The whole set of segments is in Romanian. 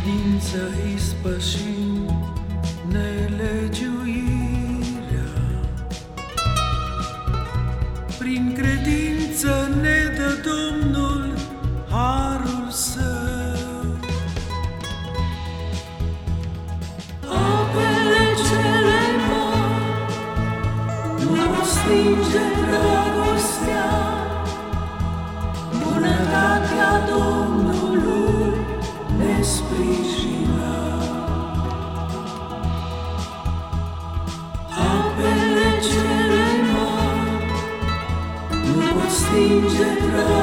credință ispășim nelegiuirea. Prin credință ne dă Domnul harul său. Apele cele mari nu stinge dragostea, bunătatea Domnului nu pot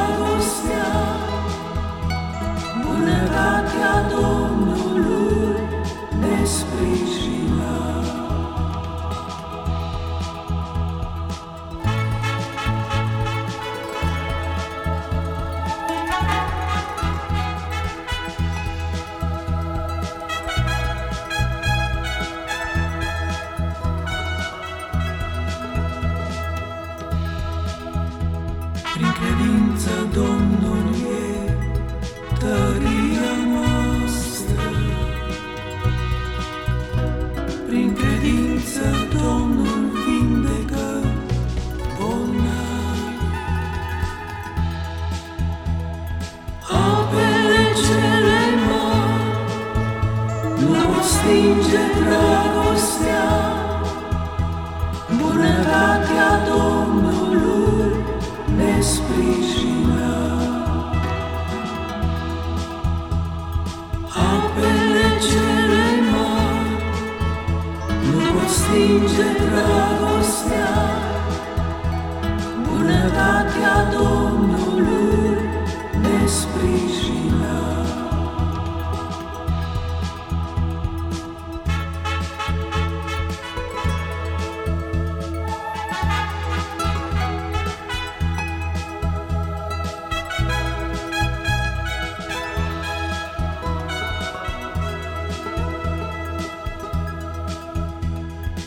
nu pot stinge dragostea, bunătatea Domnului ne sprijină. Apele cele mari nu pot stinge dragostea, bunătatea Domnului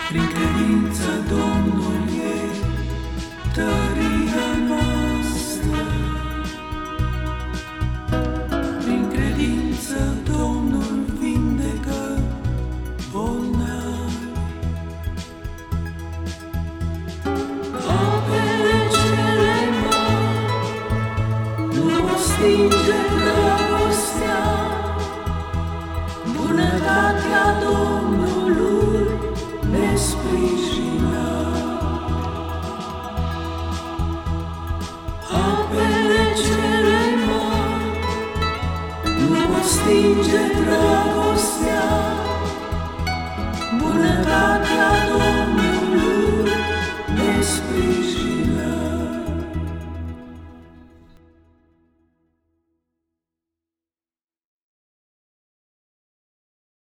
Prin Domnul e tăria noastră. Prin credință Domnul vindecă bolnavi. Apele cele mari stinge dragostea, bunătatea